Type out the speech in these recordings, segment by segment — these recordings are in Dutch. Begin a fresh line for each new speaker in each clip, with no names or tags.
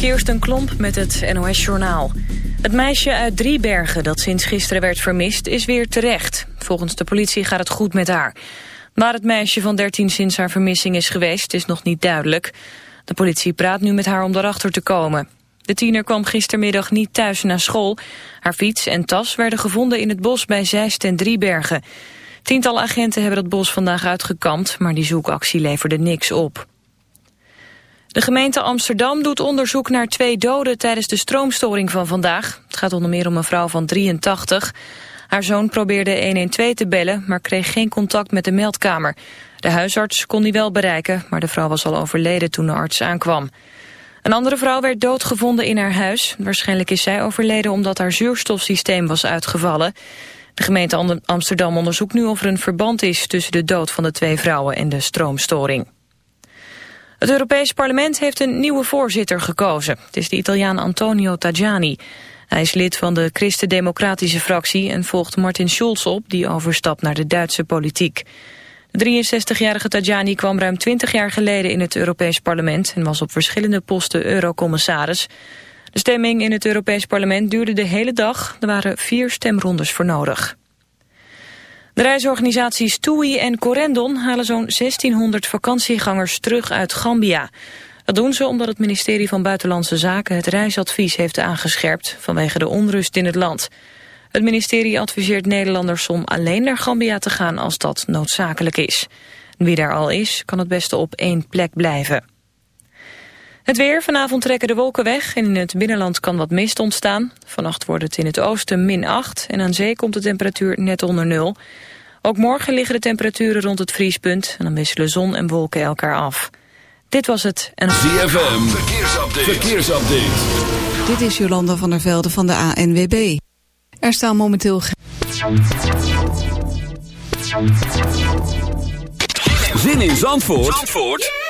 Kirsten Klomp met het NOS-journaal. Het meisje uit Driebergen dat sinds gisteren werd vermist is weer terecht. Volgens de politie gaat het goed met haar. Waar het meisje van 13 sinds haar vermissing is geweest is nog niet duidelijk. De politie praat nu met haar om erachter te komen. De tiener kwam gistermiddag niet thuis naar school. Haar fiets en tas werden gevonden in het bos bij Zeist en Driebergen. Tientallen agenten hebben het bos vandaag uitgekampt, maar die zoekactie leverde niks op. De gemeente Amsterdam doet onderzoek naar twee doden tijdens de stroomstoring van vandaag. Het gaat onder meer om een vrouw van 83. Haar zoon probeerde 112 te bellen, maar kreeg geen contact met de meldkamer. De huisarts kon die wel bereiken, maar de vrouw was al overleden toen de arts aankwam. Een andere vrouw werd doodgevonden in haar huis. Waarschijnlijk is zij overleden omdat haar zuurstofsysteem was uitgevallen. De gemeente Amsterdam onderzoekt nu of er een verband is tussen de dood van de twee vrouwen en de stroomstoring. Het Europees Parlement heeft een nieuwe voorzitter gekozen. Het is de Italiaan Antonio Tajani. Hij is lid van de Christen-Democratische fractie en volgt Martin Schulz op, die overstapt naar de Duitse politiek. De 63-jarige Tajani kwam ruim 20 jaar geleden in het Europees Parlement en was op verschillende posten eurocommissaris. De stemming in het Europees Parlement duurde de hele dag. Er waren vier stemrondes voor nodig. De reisorganisaties TUI en Corendon halen zo'n 1600 vakantiegangers terug uit Gambia. Dat doen ze omdat het ministerie van Buitenlandse Zaken het reisadvies heeft aangescherpt vanwege de onrust in het land. Het ministerie adviseert Nederlanders om alleen naar Gambia te gaan als dat noodzakelijk is. Wie daar al is, kan het beste op één plek blijven. Het weer, vanavond trekken de wolken weg en in het binnenland kan wat mist ontstaan. Vannacht wordt het in het oosten min 8 en aan zee komt de temperatuur net onder nul. Ook morgen liggen de temperaturen rond het vriespunt en dan wisselen zon en wolken elkaar af. Dit was het en...
ZFM, verkeersupdate. verkeersupdate.
Dit is Jolanda van der Velde van de ANWB. Er staan momenteel...
Zin in Zandvoort, Zandvoort?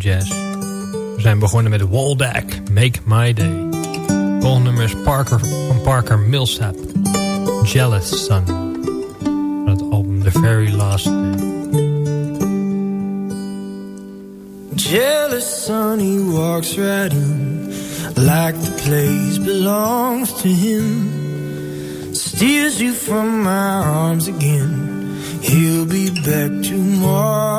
Jazz. We zijn begonnen met Waldeck, Make My Day. Volgende nummer is Parker van Parker Millsap, Jealous Sun. Van het album The Very Last Day.
Jealous son, he walks right in Like the place belongs to him Steals you from my arms again He'll be back tomorrow.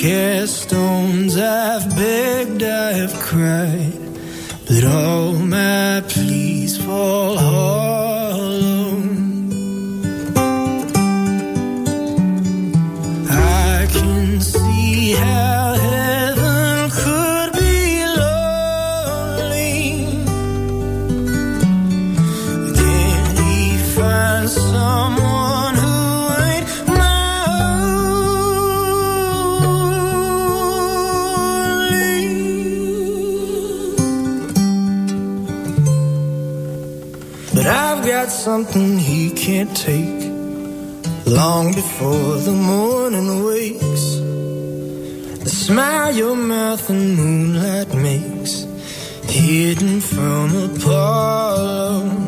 Cast stones, I've begged, I've cried, but all something he can't take. Long before the morning wakes The smile your mouth and moonlight makes hidden from Apollo.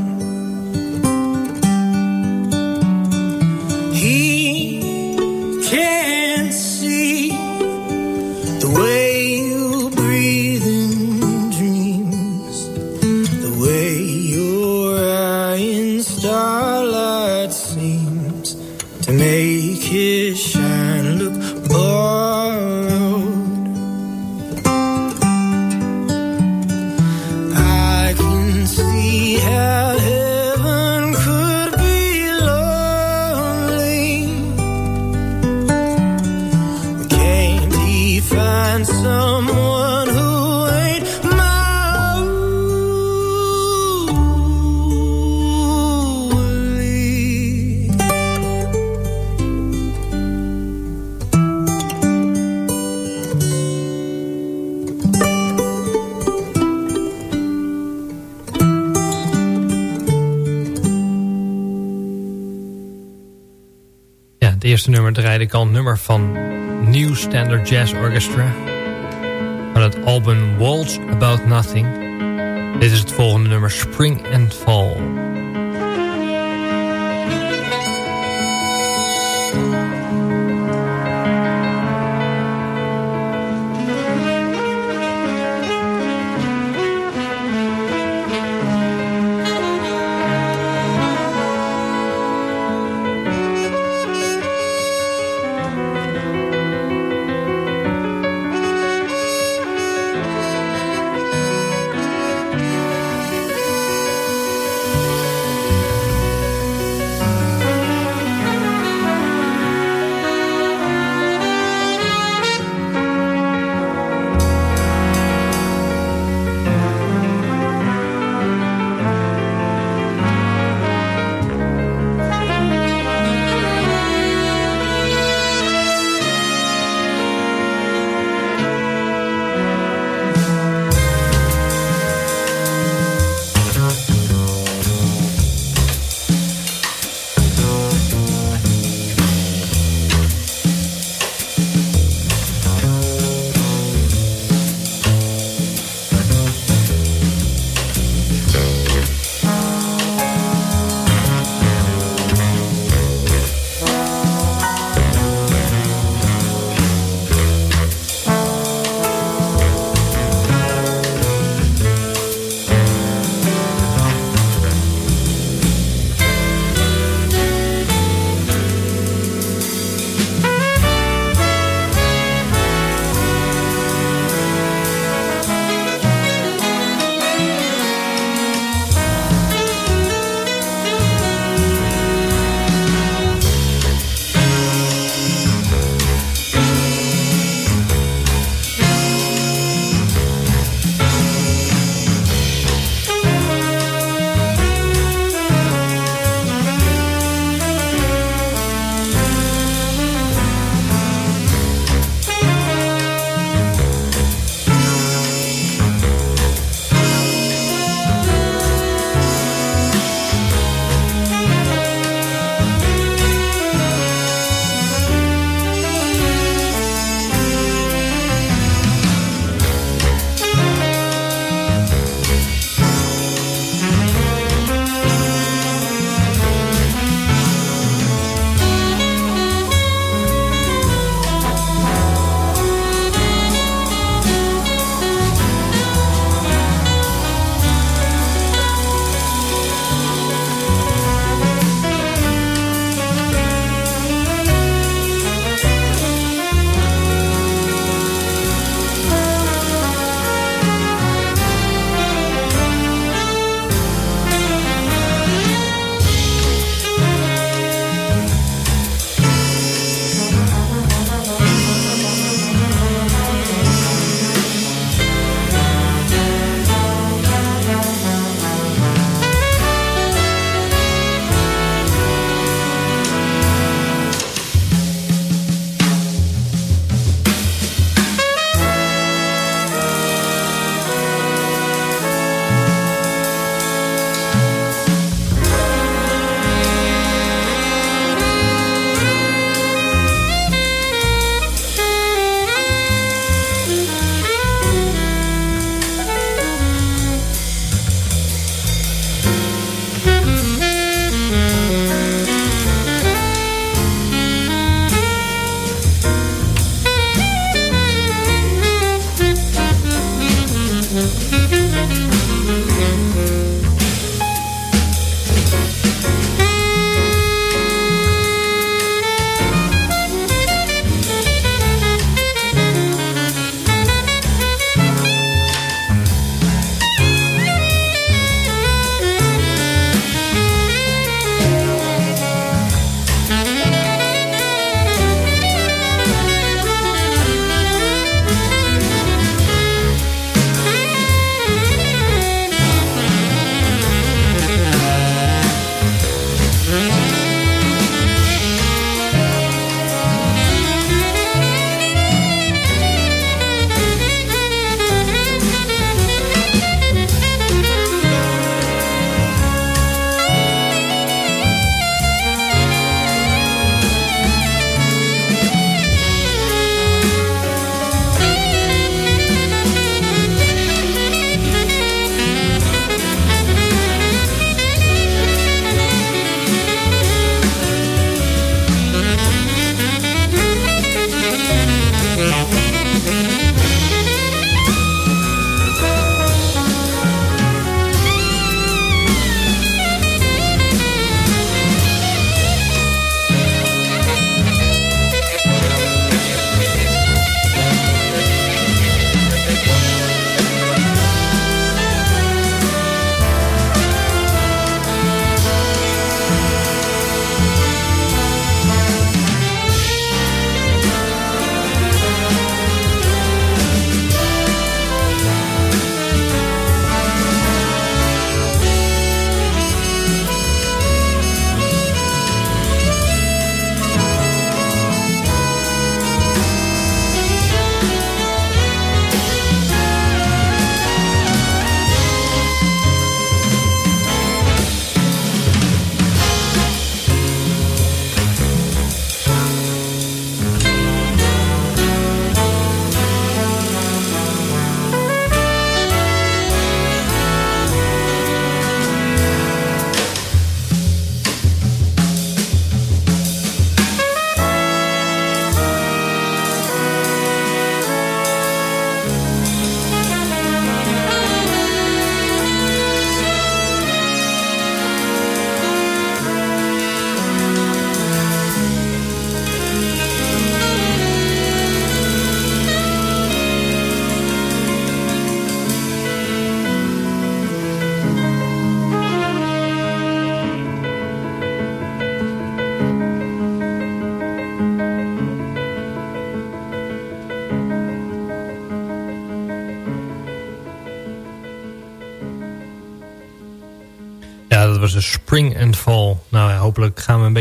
Eerste nummer draaide ik al nummer van New Standard Jazz Orchestra. Van het album Waltz About Nothing. Dit is het volgende nummer Spring and Fall.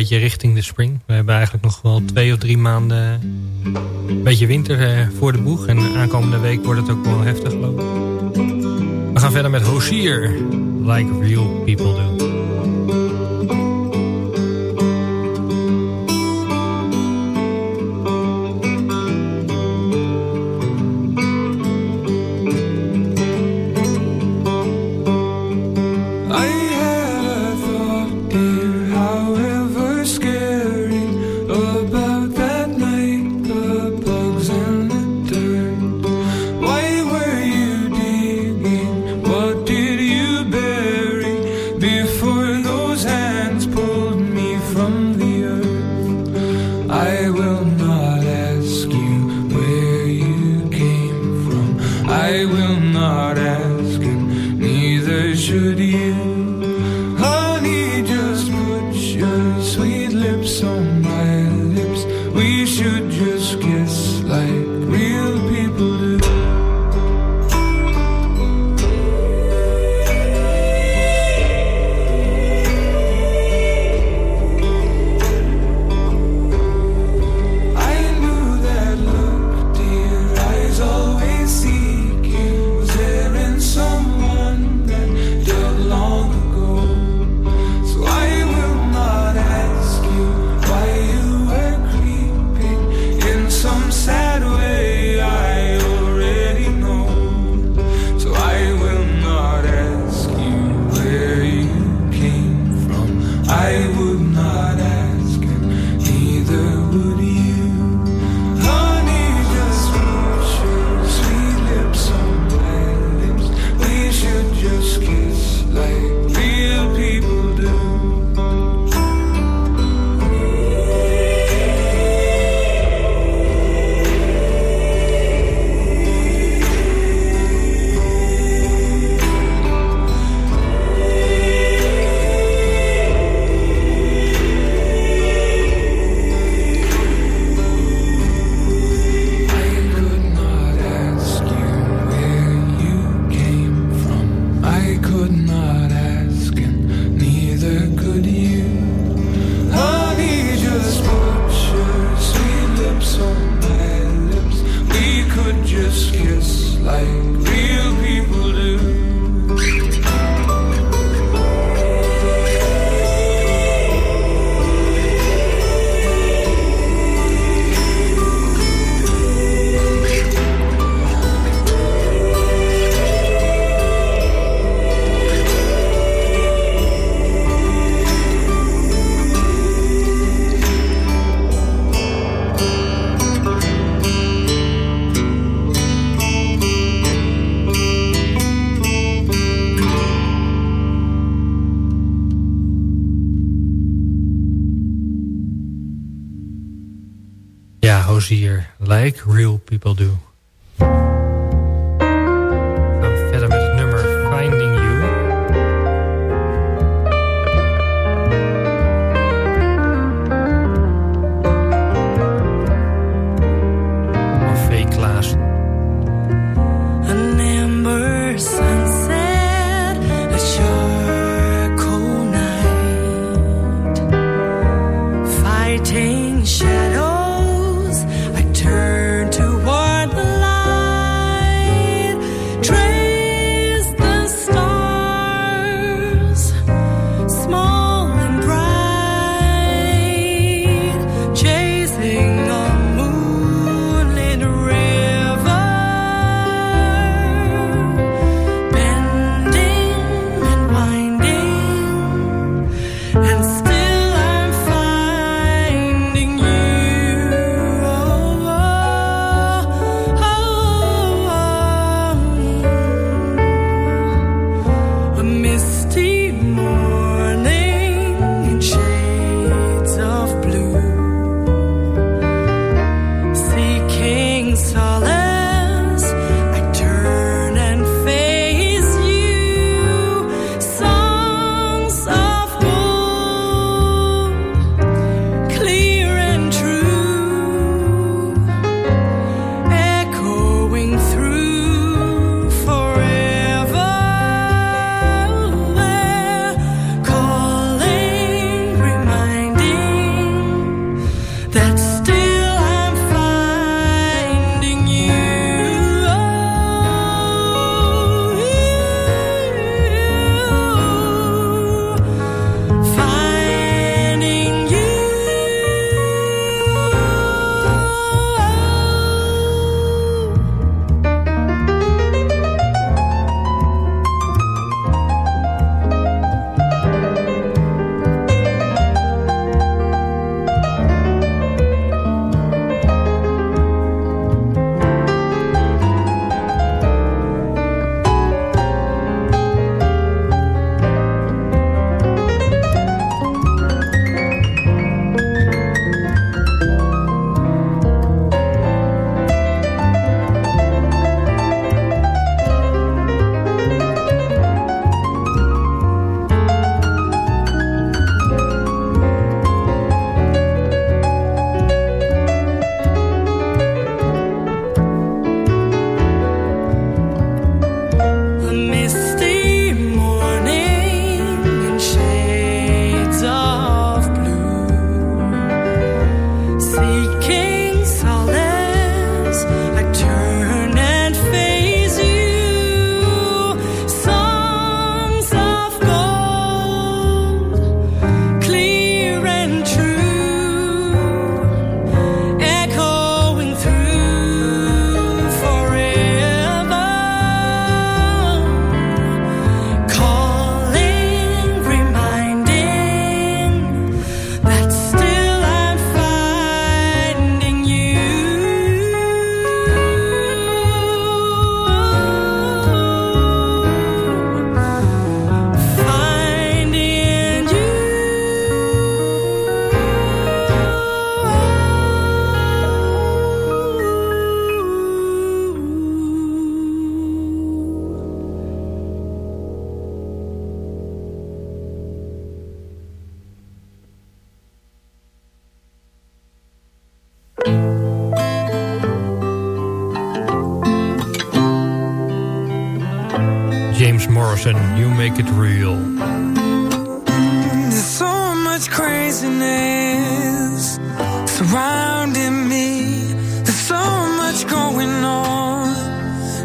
Beetje richting de spring. We hebben eigenlijk nog wel twee of drie maanden een beetje winter eh, voor de boeg. En aankomende week wordt het ook wel heftig ik. We gaan verder met Hozier. Like real people do.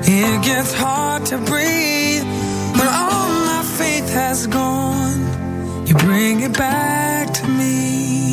It
gets hard to breathe when all my faith has gone. You bring it back to me.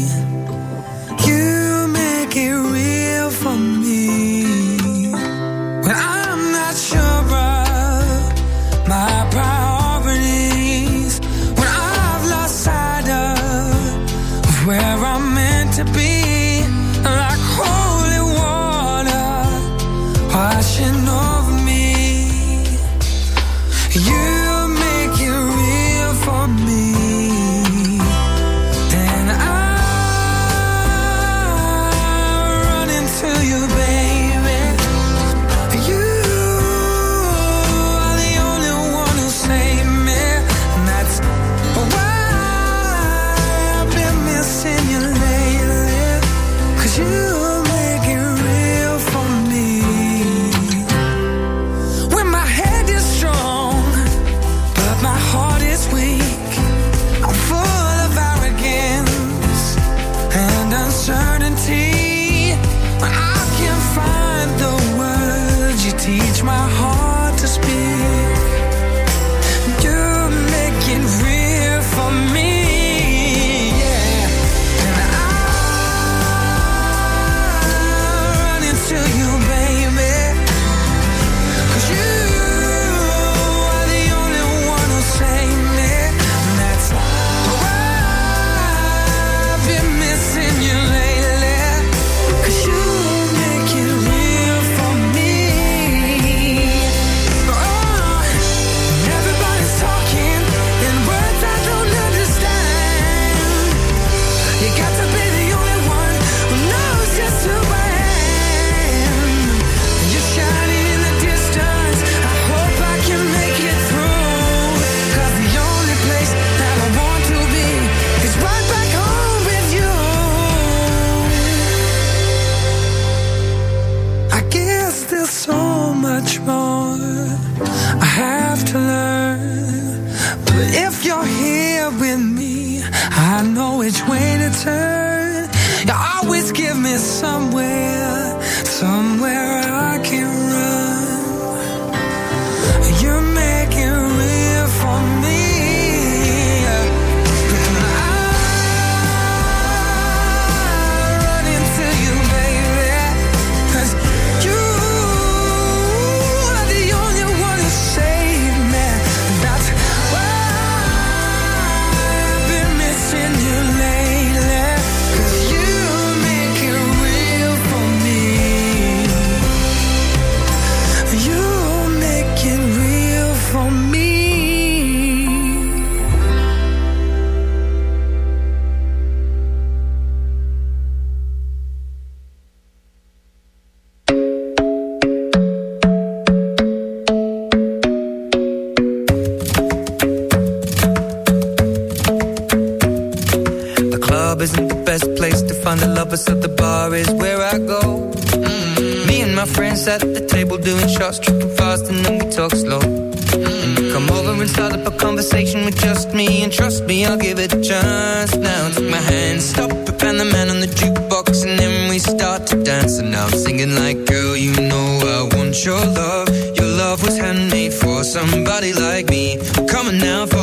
your love. Your love was handmade for somebody like me. Coming now for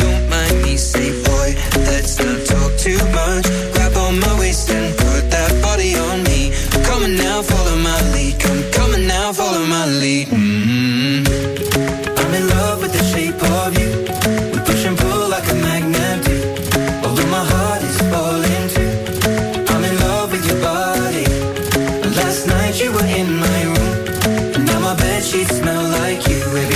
smell like you.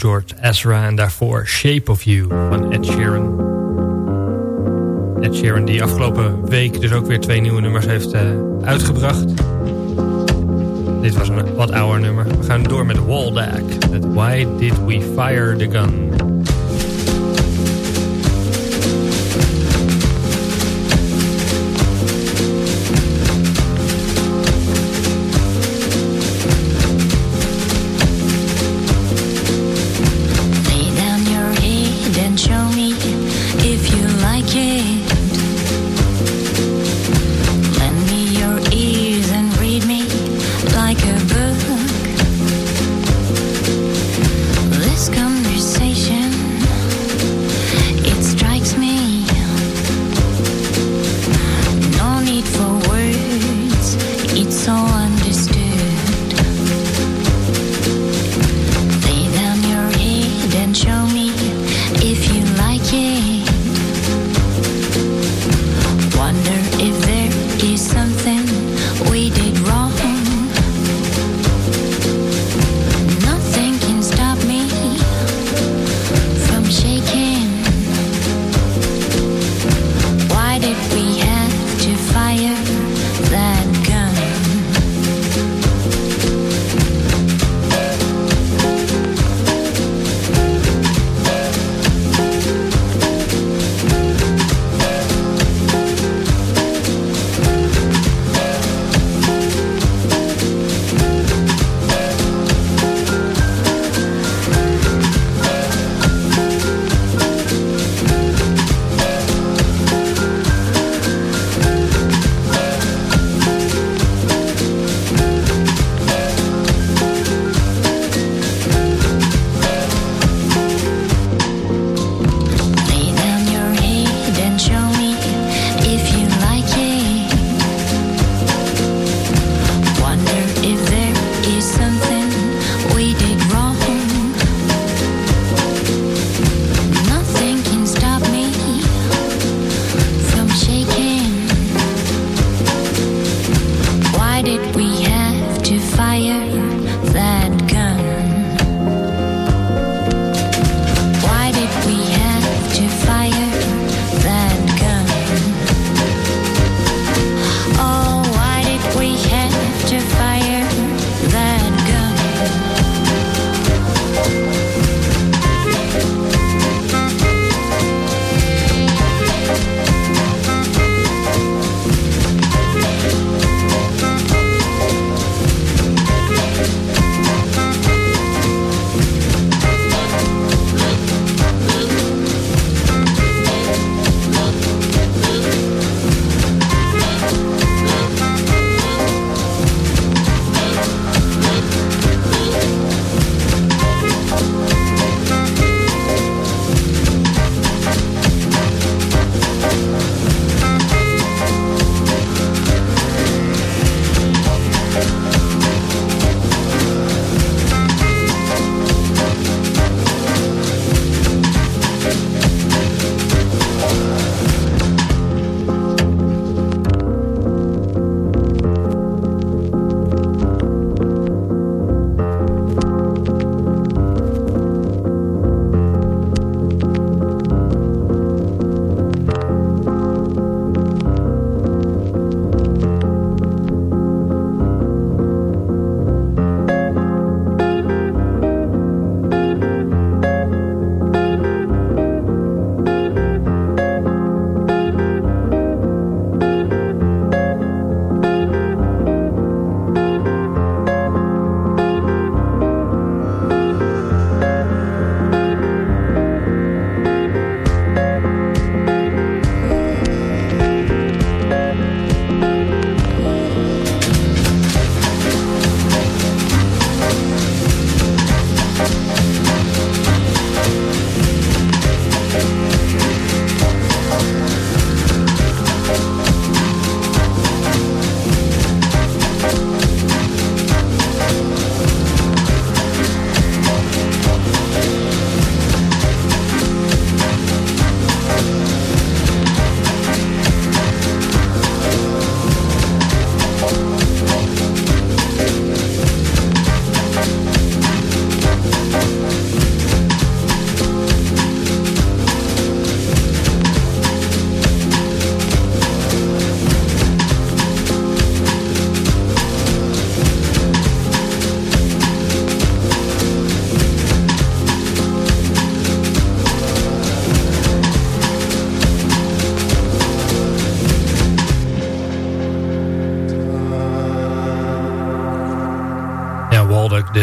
George Ezra... en daarvoor Shape of You van Ed Sheeran. Ed Sheeran die afgelopen week dus ook weer twee nieuwe nummers heeft uh, uitgebracht. Dit was een wat ouder nummer. We gaan door met Waldack. Why Did We Fire the Gun?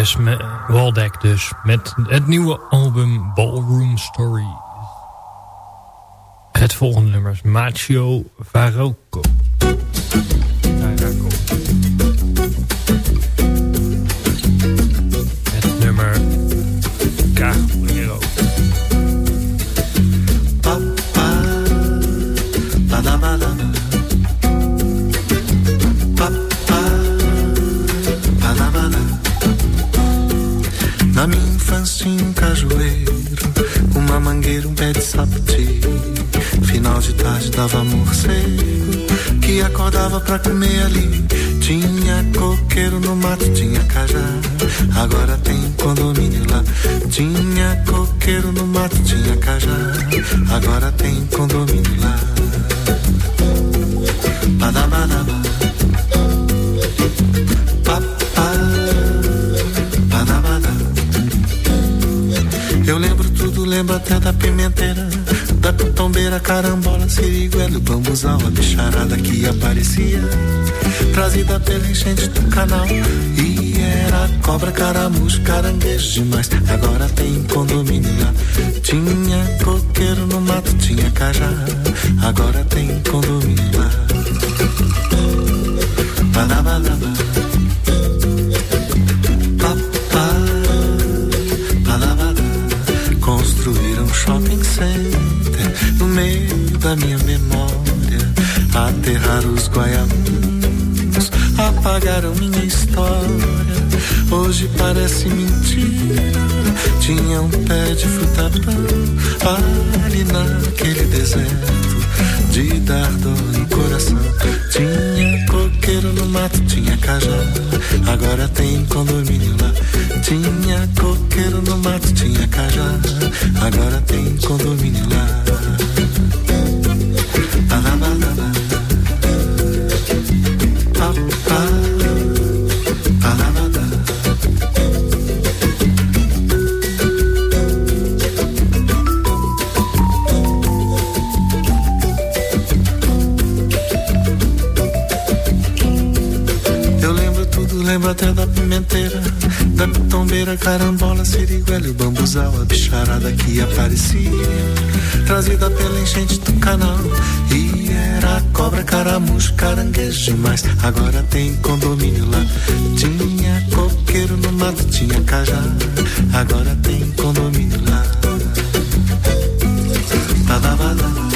Dus, met, Waldeck dus met het nieuwe album Ballroom Stories. Het volgende nummer is Macho Varocco.
Pra comer ali aparecia. Trazida pela enchente do canal. E era cobra, caramujo, caranguejo demais Agora tem condomínio lá. Tinha coqueiro no mato, tinha cajá. Agora tem condomínio lá. Badabadaba Papá. Badabada Construíram shopping center No meio da minha memória Aterraram os guaiamus Apagaram minha história Hoje parece mentira Tinha um pé de fruta Ali naquele deserto De dar dor no coração Tinha coqueiro no mato, tinha cajá Agora tem condomínio lá Tinha coqueiro no mato, tinha cajá Agora tem condomínio lá. Papá. Badabada. Carambola, siriguela e o bambuzal A bicharada que aparecia Trazida pela enchente do canal E era cobra, caramujo, caranguejo demais Agora tem condomínio lá. Tinha coqueiro no mato, tinha cajá. Agora tem condomínio lá. Badabada.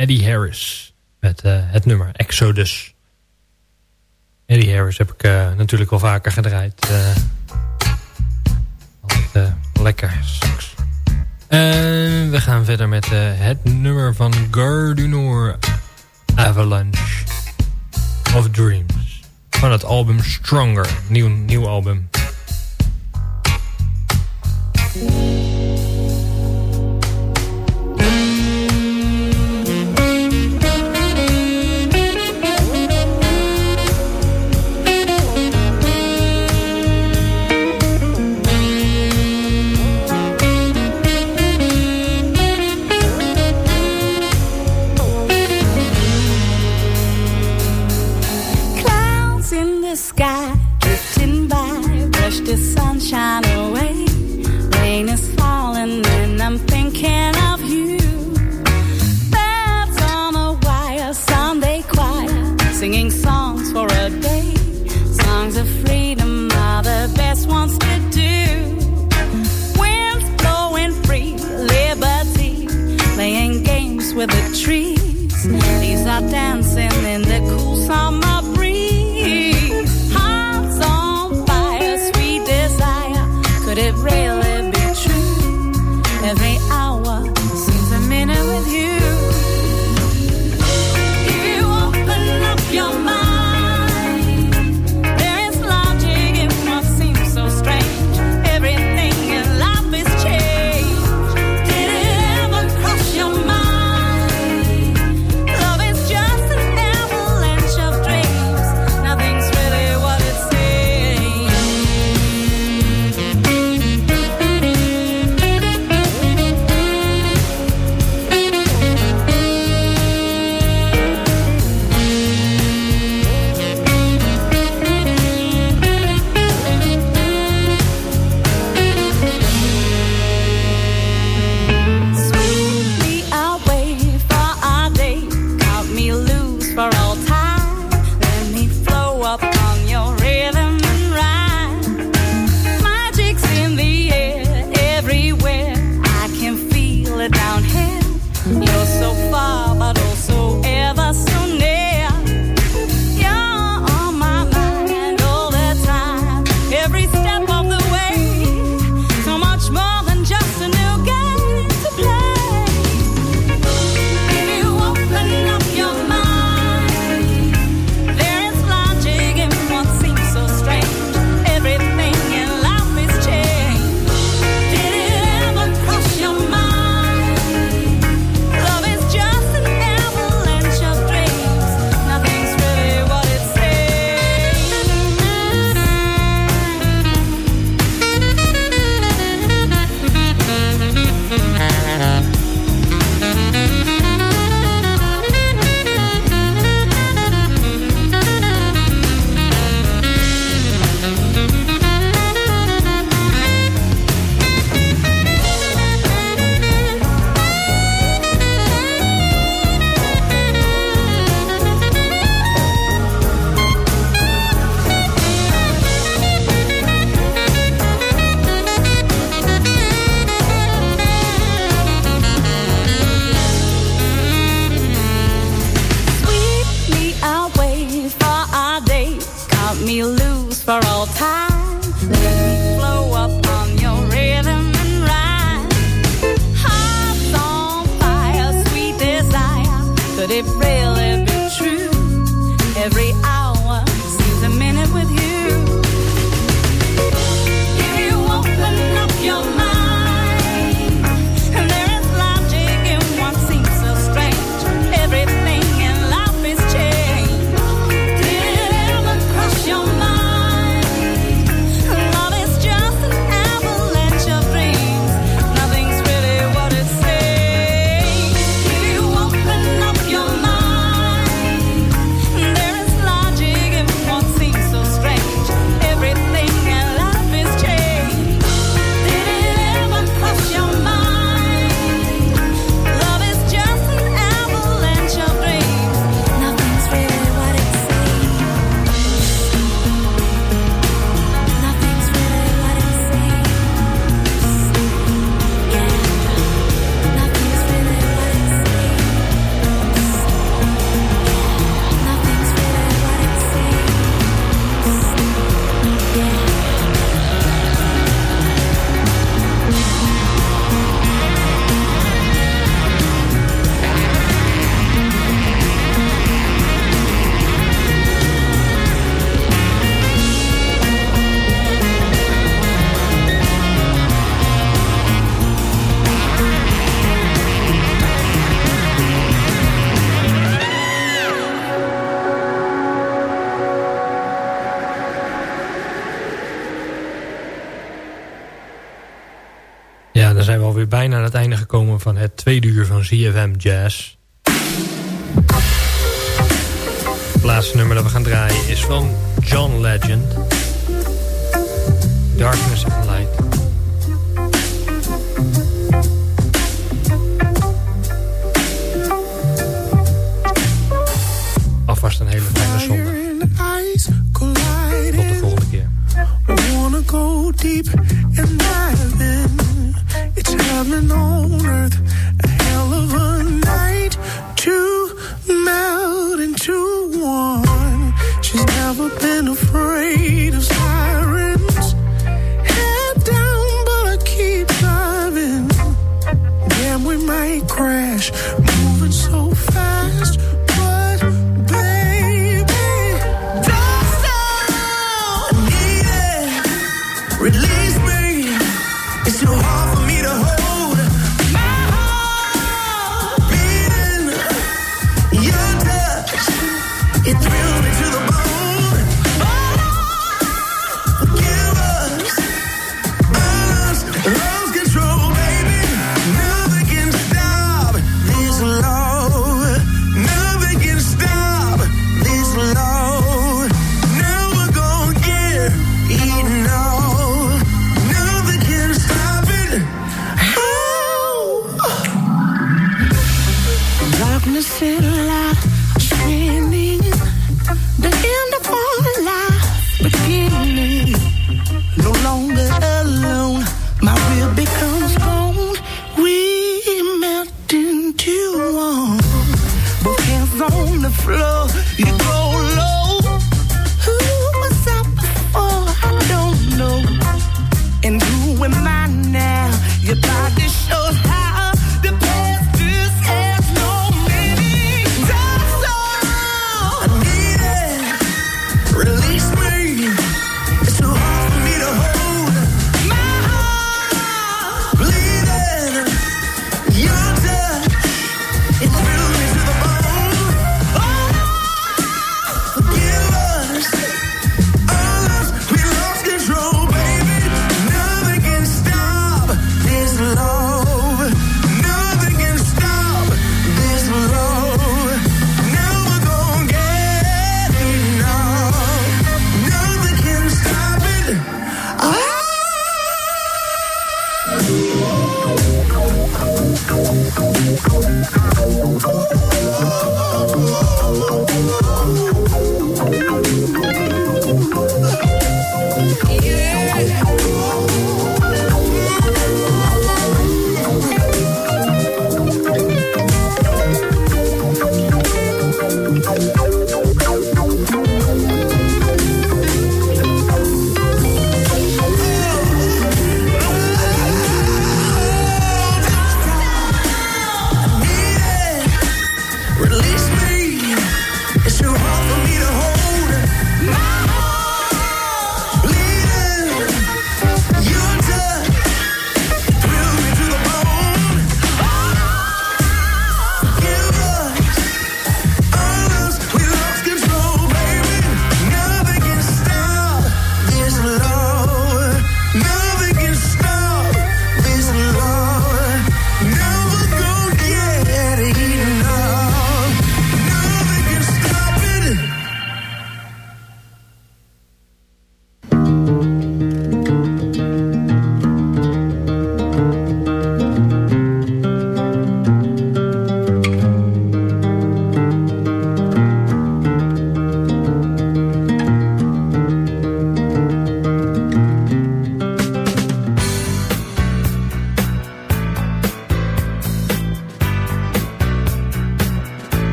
Eddie Harris. Met uh, het nummer Exodus. Eddie Harris heb ik uh, natuurlijk wel vaker gedraaid. Uh, altijd lekker. En we gaan verder met het nummer van Gardunor Avalanche of Dreams. Van het album Stronger. Nieuw, nieuw album.
sky drifting by, brush the sunshine away. Rain is falling and I'm thinking of you. Birds on a wire, Sunday choir, singing songs for a day. Songs of freedom are the best ones to do. Winds blowing
free, liberty, playing games with the trees. These are down van Jazz. Het laatste nummer dat we gaan draaien is van John Legend.